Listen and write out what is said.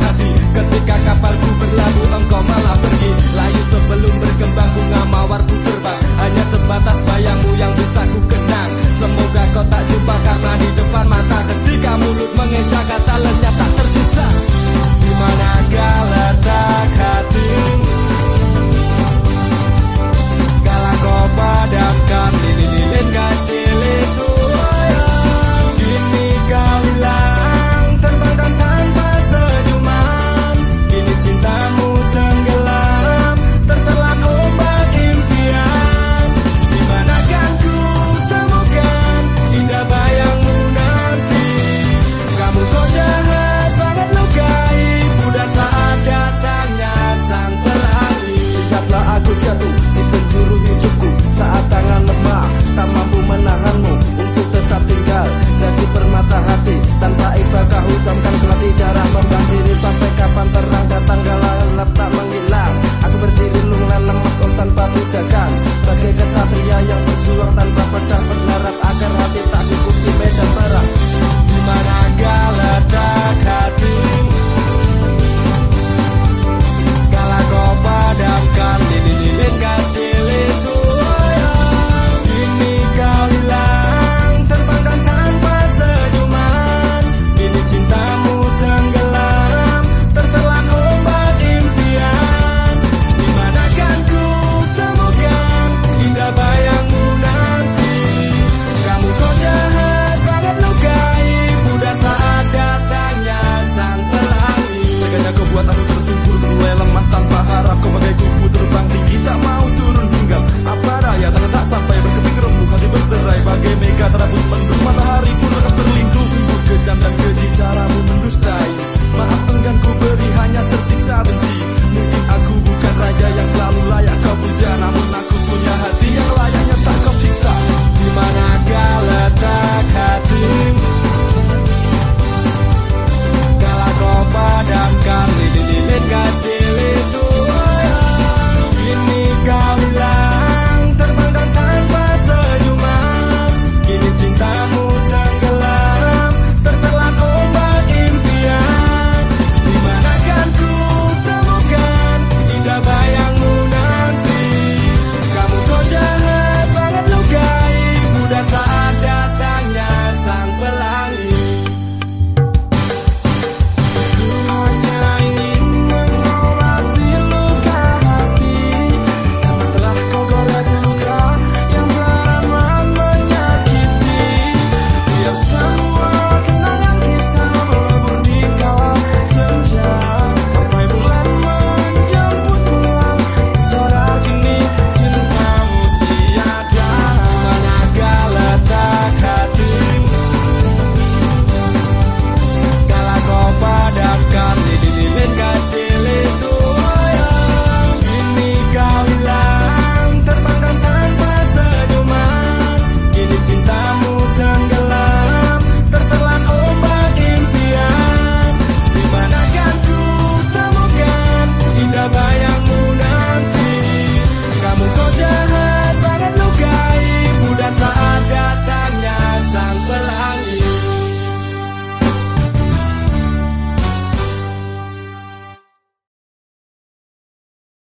garra tanpa taib bakal hujamkan kelati darah membanjiri sampai kapan terang datang galangan lap tak menghilang? Aku berdiri lunglan lemah om tanpa pijakan. Bagai kesatria yang berjuang tanpa pedang dendam dan keji caramu mendusta